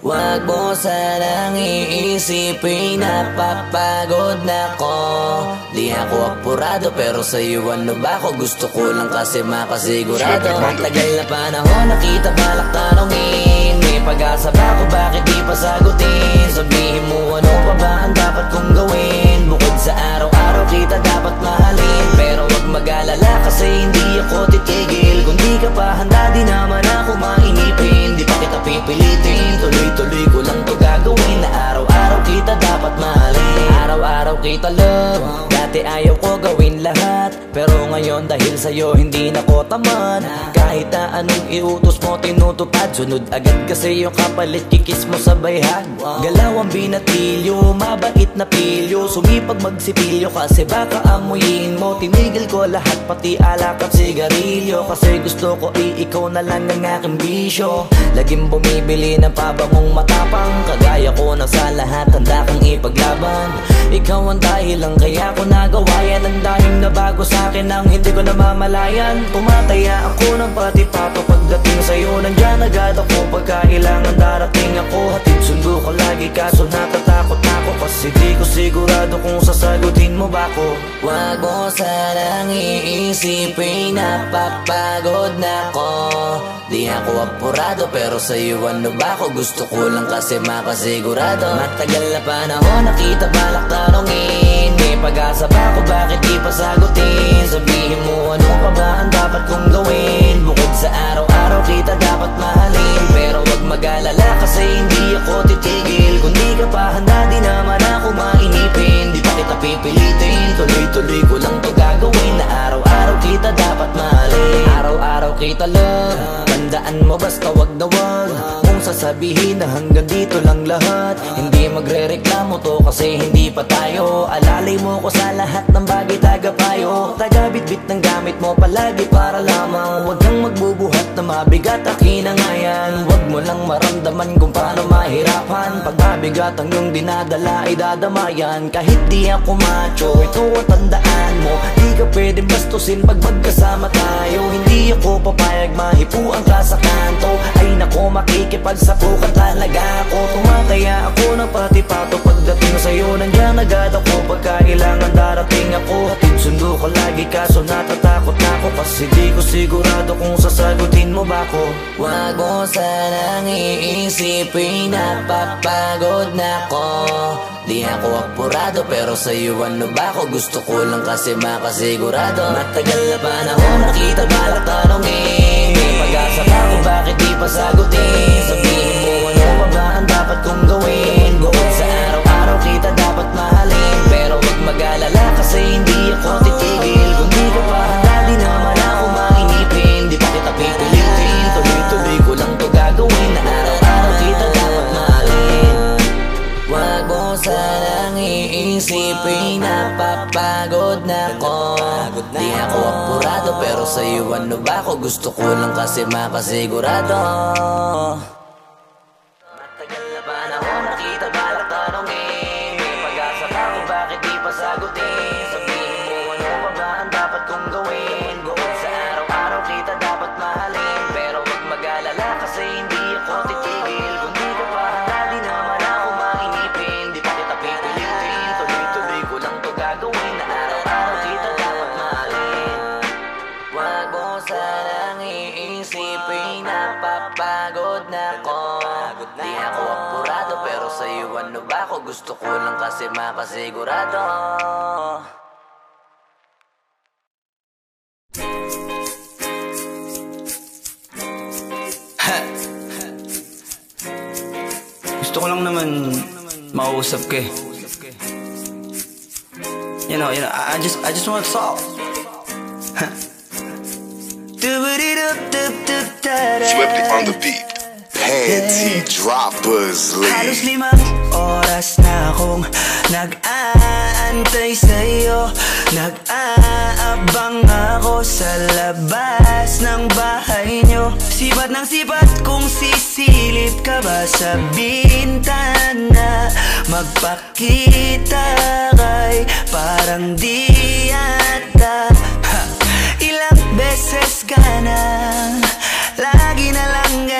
Wag mo sanang iisipin Napapagod na ko. Di ako apurado pero sa'yo ano ba ako? Gusto ko lang kasi makasigurado. Matagal na panahon nakita balak tanongin May pag-asa ba ako bakit di pa sagutin? Sabihin mo ano pa ba ang dapat kong gawin? Bukod sa araw-araw kita dapat mahalin. Pero wag mag-alala kasi hindi ako titigil. Kung di ka pa handa di naman ako mainipin. Di pa kita pipilitin. Tuloy-tuloy ko lang to gagawin. Na araw-araw kita dapat mahalin. Araw-araw kita love Dati ayaw ko gawin lahat Pero ngayon dahil sa'yo hindi na ko tamad Kahit na anong iutos mo tinutupad Sunod agad kasi yung kapalit kikis mo sa bayhan Galaw ang binatilyo, mabait na pilyo Sumipag magsipilyo kasi baka amuyin mo. Tinigil ko lahat pati alak at sigarilyo Kasi gusto ko i ikaw na lang ang aking bisyo. Laging bumibili ng pabangong matapang Kagaya ko na sa lahat handa kang ipaglaban. Ikaw ang dahilan kaya ko nagawa yan Ang dahing na bago sa akin ang hindi ko namamalayan. Tumataya ako ng pati pato pagdating sa'yo. Nandyan agad ako pagkailangan darating ako. Hatid sundo ko lagi kaso natatakot ako. Kasi di ko sigurado kung sasagutin mo ba ko Wag mo sanang iisipin Napapagod na ko Di ako apurado pero sa'yo ano ba ako? Gusto ko lang kasi makasigurado. Matagal na panahon nakita balak tanongin May pag-asa ba ako bakit di pa sagutin? Sabihin mo ano pa ba ang dapat kong gawin? Bukod sa araw-araw kita dapat mahalin. Pero wag mag-alala kasi hindi ako titigil. Kung di ka pa handa di naman ako mainipin Di pa kita pipilitin Tuloy-tuloy ko lang to gagawin. Na araw-araw kita dapat mahalin. Araw-araw kita love Tandaan mo basta wag na wag sasabihin na hanggang dito lang lahat. Hindi magre-reklamo to kasi hindi pa tayo. Alalay mo ko sa lahat ng bagay taga-payo. Taga-bit-bit ng gamit mo palagi para lamang. Huwag kang magbubuhat na mabigat akin ang ayan Huwag mo lang maramdaman kung paano mahirapan. Pag mabigat ang iyong dinadala ay dadamayan. Kahit di ako macho, ito ang tandaan mo. Di ka pwedeng bastusin pag magkasama tayo. Hindi ako papayag mahipuan ka sa kanto. Ay nako makikipagsapukan talaga ako Tumataya ako ng pati pato Pagdating sa'yo nandyan agad ako. Pagkailangan darating ako. Hatid sundo ko lagi kaso natatakot na ako. Kasi di ko sigurado kung sasagutin mo ba ko Wag mo sanang iisipin Napapagod na ko Di ako apurado pero sa'yo ano ba ako? Gusto ko lang kasi makasigurado. Matagal na panahon nakita balak tanongin May pag-asa ba ako bakit di pa sagutin. Sabihin mo ano pa ba ang dapat kong gawin? Bukod sa araw-araw kita dapat mahalin. Pero wag mag-alala kasi hindi sanang iisipin Napapagod na ko Di ako apurado pero sa'yo ano ba ako? Gusto ko lang kasi makasigurado Gusto ko lang kasi makasigurado Gusto ko lang naman mausap ka eh. You know, you know, I I just, I just want to talk. Swifty on the beat. Panty droppers Halos lead. limang oras na akong nag-aantay sa'yo. Nag-aabang ako sa labas ng bahay nyo. Sipat ng sipat kung sisilip ka ba sa bintana. Magpakita kay parang di yata. Ha, Ilang beses ka na Lagi na lang ganyan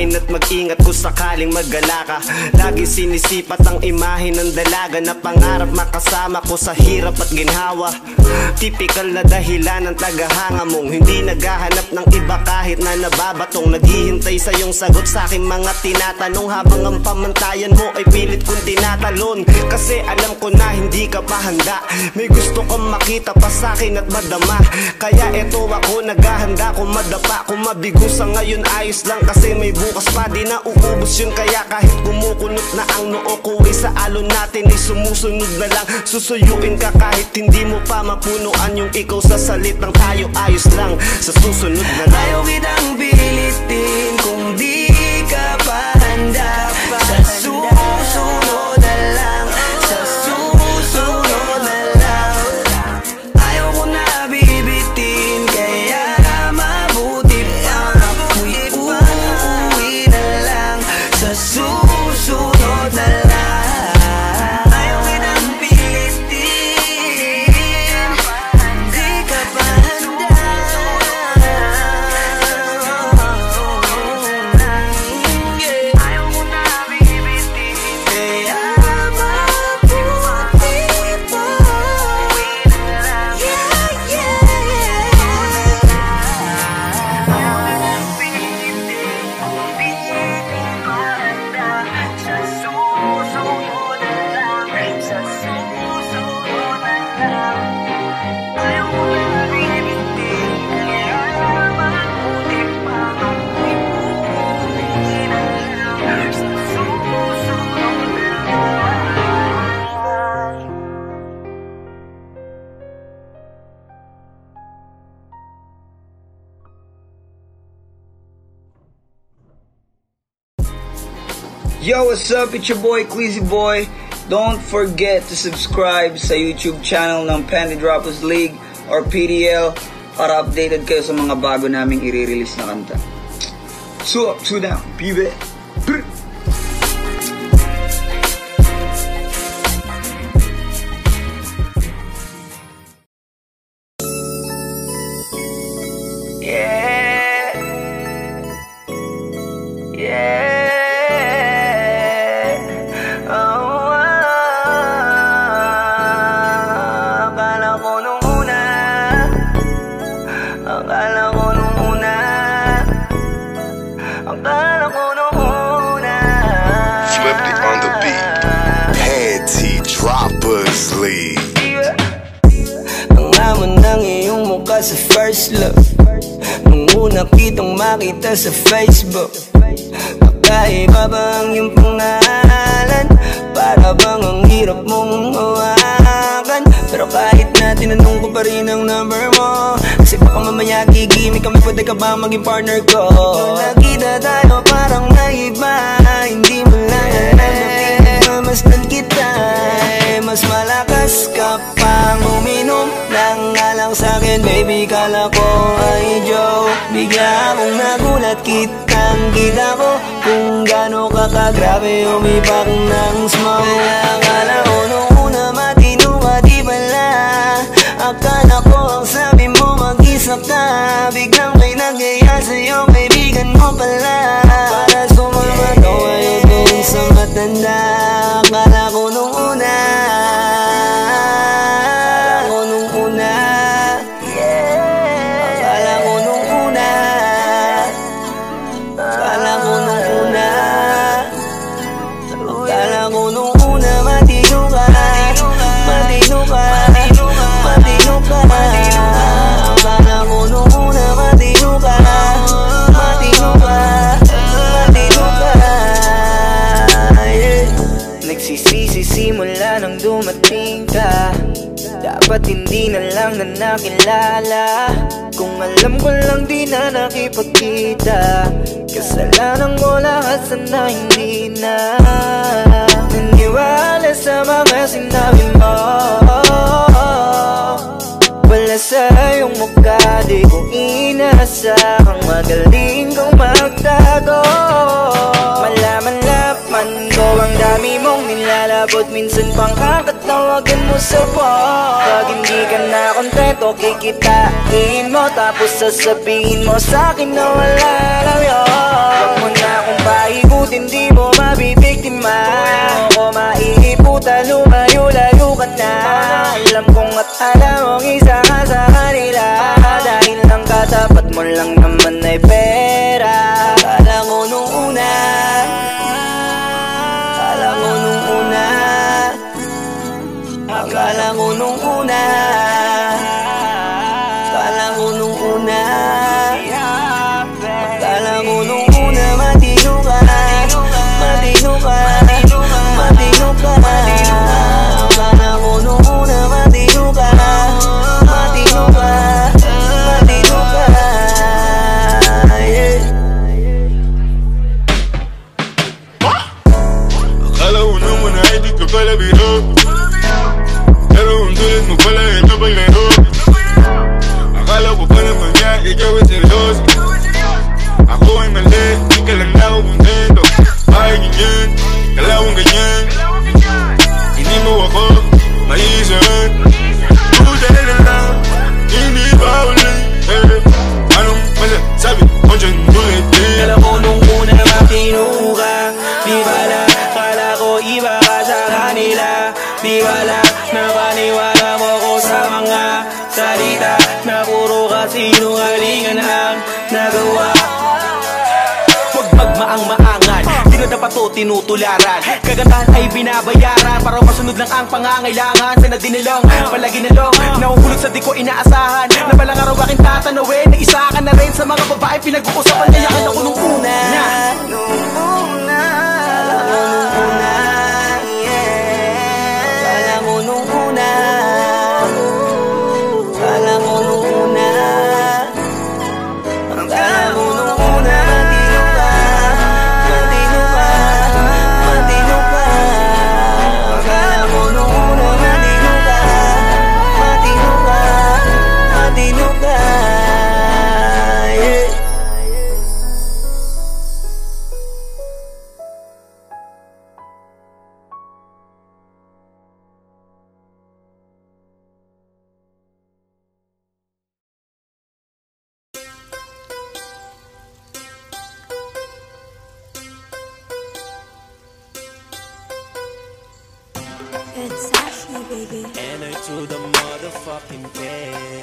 Kumain at mag-ingat kung sakaling magala ka. Lagi sinisipat ang imahe ng dalaga Na pangarap makasama ko sa hirap at ginhawa. Typical na dahilan ng tagahanga mong Hindi naghahanap ng iba kahit na nababatong Naghihintay sa iyong sagot sa aking mga tinatanong. Habang ang pamantayan mo ay pilit kong tinatalon. Kasi alam ko na hindi ka pa handa. May gusto kang makita pa sa akin at madama. Kaya eto ako naghahanda kung madapa Kung mabigo sa ngayon ayos lang Kasi may bukas pa di na uubos yun. Kaya kahit kumukunot na ang noo ko ay sa alon natin ay sumusunod na lang. Susuyuin ka kahit hindi mo pa mapunuan Yung ikaw. Sa salitang tayo ayos lang. Sa susunod na lang. Ayaw kitang pilitin kung di Yo, what's up? It's your boy, Cleasy Boy. Don't forget to subscribe sa YouTube channel ng Panty Droppers League or PDL para updated kayo sa mga bago naming i-release na kanta. So up, so down, baby. Brr. Nung una kitang makita sa Facebook Nakaiba ba ang iyong pangalan? Para bang ang hirap mong hawakan Pero kahit na tinanong ko pa rin ang number mo Kasi baka mamaya gigimik kami Pwede ka ba maging partner ko? Nakita tayo parang naiba Hindi mo lang alam na pinagmamasdan kita Mas malakas ka pang kitang kita ko Kung gaano ka kagrabe umipak ng smoke Di na lang na nakilala. Kung alam ko lang di na nakipagkita. Kasalanan ko lahat sana hindi na Naniwala sa mga sinabi mo. Wala sa iyong mukha Di ko inasa Kang magaling kang magtago. Abot minsan pang kakatawagan mo sa phone Pag hindi ka na kontento Kikitain mo. Tapos sasabihin mo sa'kin na wala lang yun. Huwag mo na akong paikutin Di mo mabibiktima. Huwag mo maiiputan Lumayo-layo ka na. Alam kong at alam di ka pala biro Pero ang tulad mo pala ito paglaro Akala ko pa naman niya ikaw ay seryoso tinutularan. Kagandahan ay binabayaran Para masunod lang ang pangangailangan. Sa nadinilong, palagi nalong Nahuhulog sa di ko inaasahan. Na balang araw aking tatanawin Na isa ka na rin sa mga babae Pinag-uusapan. Kaya ka na ko nung una. Nung una And I to the motherfucking K.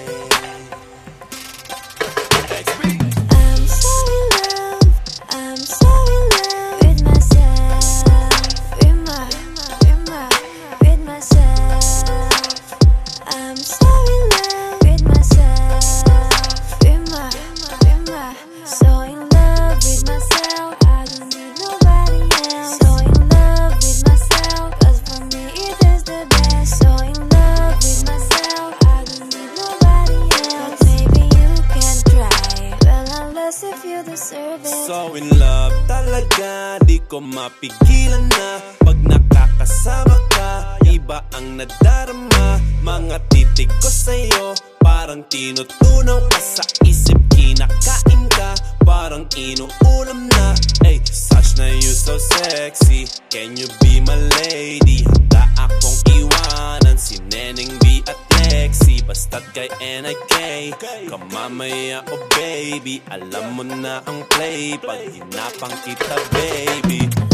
mapigilan na Pag nakakasama ka. Iba ang nadarama. Mga titig ko sa'yo Parang tinutunaw ka sa isip. Kinakain ka Parang inuulam na. Ay, such na you so sexy. Can you be my lady? Handa akong iwanan Si Neneng B at Lexi. Basta't kay NIK Kamamaya o baby Alam mo na ang play. Pag hinapang kita baby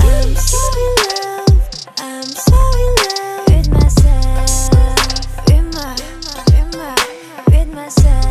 myself.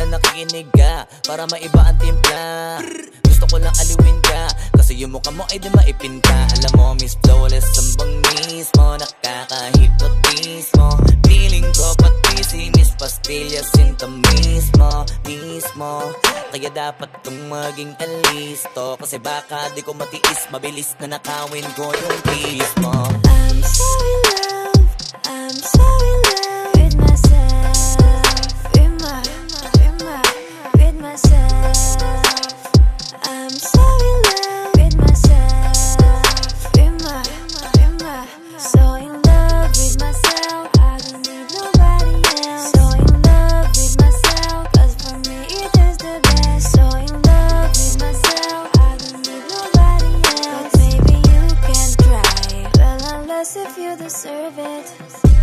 Lang nakikinig ka Para maiba ang timpla. Gusto ko lang aliwin ka Kasi yung mukha mo ay di maipinta. Alam mo Miss Flawless ang bangis mo Nakaka-hypnotize mo. Feeling ko pati si Miss Pastilla Sinta mismo, mismo Kaya dapat kong maging alisto Kasi baka di ko matiis Mabilis na nakawin ko yung peace mo. I'm so in love, I'm so in love if you deserve it.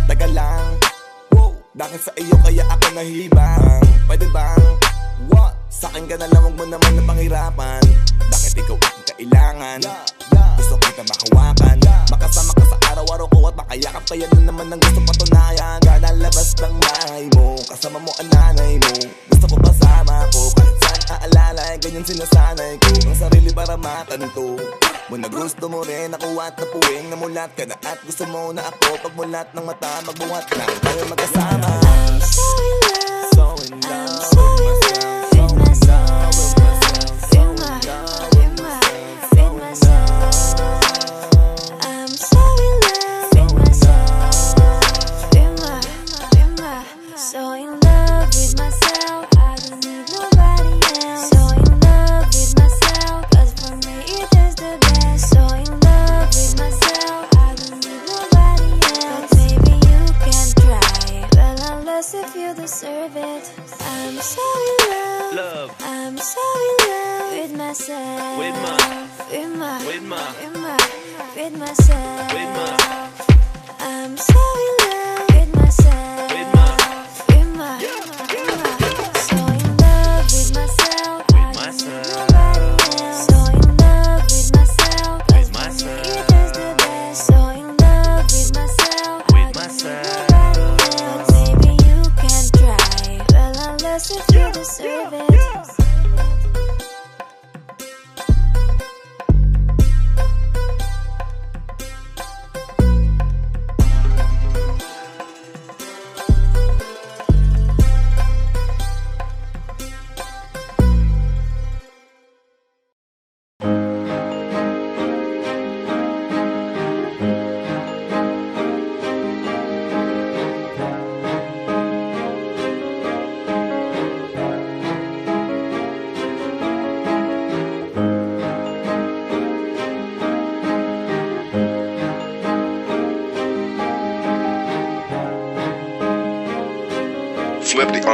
Taga lang. Dahil sa iyo kaya ako nahibang ka na lang Huwag mo naman na pangirapan. Bakit ikaw ang kailangan? Gusto kita makawakan Makasama ka sa araw-araw ko At makayakap kaya na naman ang gusto patunayan. Kada labas ng bahay mo Kasama mo ang nanay mo. Gusto ko kasama ko Kahit saan aalala ay Ganyan sinasanay ko. Ang sarili para matanto Muna gusto mo rin ako at napuwing Namulat ka na at gusto mo na ako Pagmulat ng mata magbuhat na. Tayo magkasama. I'm so in love. So in I'm love so in with love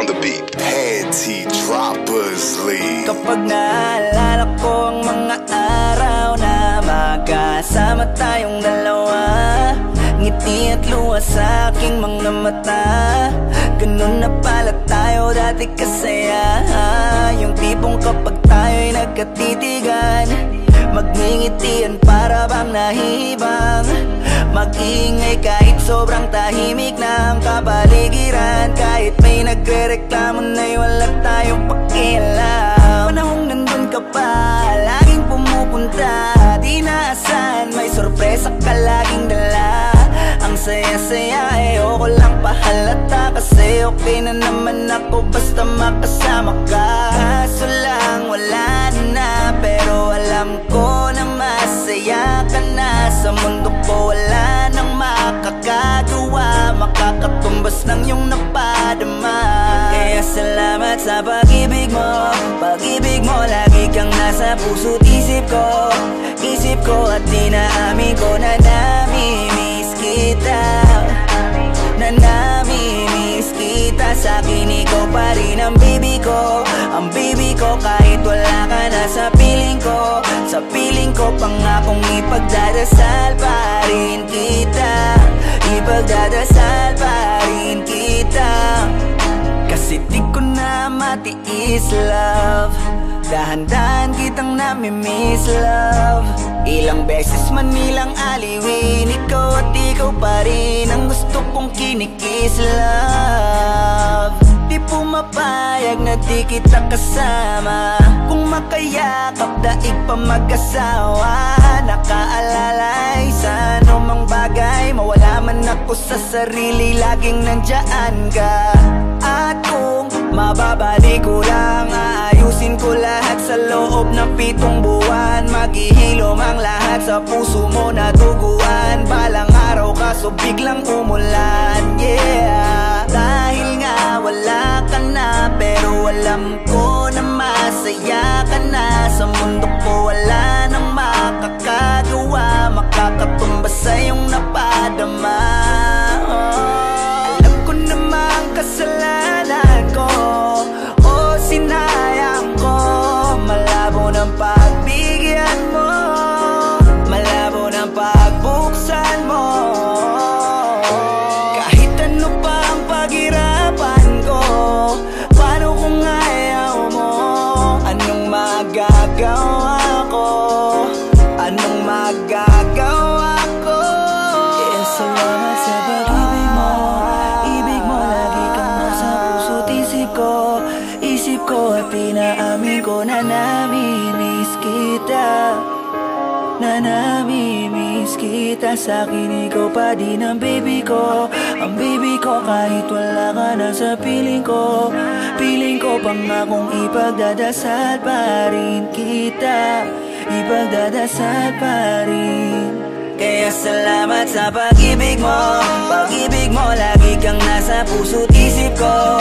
on the beat. Panty Droppers League. Kapag naalala ko ang mga araw na magkasama tayong dalawa Ngiti at luha sa aking mga mata Ganun na pala tayo dati kasaya Yung tipong kapag tayo'y nagkatitigan Magngingitian para bang nahihibang Mag-iingay kahit sobrang tahimik na ang kapaligiran. Kahit may nagre-reklamo na'y wala tayong pakialam. Panahong nandun ka pa, laging pumupunta. Di naasan, may sorpresa ka laging dala. Ang saya-saya, ayoko lang pahalata. Kasi okay na naman ako basta makasama ka. Kaso lang, wala na Pero alam ko na masaya ka na. Sa mundo ko wala nang makakagawa. Makakatumbas ng iyong napadama. Kaya salamat sa pag-ibig mo. Pag-ibig mo lagi kang nasa puso't isip ko. Isip ko at dinaamin ko na namimiss kita. Na namimiss kita Sa akin ikaw pa rin ang baby ko. Ang baby ko kahit wala ka na sa piling ko. Sa piling ko pangakong ipagdadasal pa rin kita. Ipagdadasal pa rin kita. Kasi di ko na matiis love Dahan-dahan kitang namimiss love. Ilang beses man nilang aliwin Ikaw at ikaw pa rin Ang gusto kong kinikis love. Di pumapayag na di kita kasama. Kung makayakap daig pa mag-asawa. Nakaalalay sa anumang bagay Mawala man ako sa sarili Laging nandyan ka. At kung mababalik ko lang Aayusin ko lahat sa loob ng pitong buwan. Maghihilom ang lahat sa puso mo na duguan. Balang araw kaso biglang umulan Yeah. Dahil nga wala ka na Pero alam ko na masaya ka na. Sa mundo ko wala nang makakagawa. Makakatumba sa iyong napadama sa akin Ikaw pa din ang baby ko. Ang baby ko kahit wala ka na sa piling ko. Piling ko pangakong ipagdadasal pa rin kita. Ipagdadasal pa rin. Kaya salamat sa pag-ibig mo. Pag-ibig mo lagi kang nasa puso't isip ko.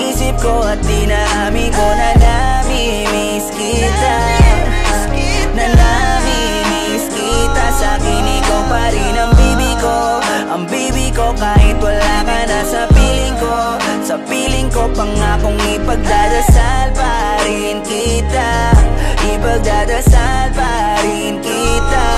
Isip ko at tinaamin ko na namimiss kita. Na namimiss kita. Sa akin pa rin ang bibi ko. Ang bibi ko kahit wala ka na sa piling ko. Sa piling ko pangakong ipagdadasal pa rin kita. Ipagdadasal pa rin kita.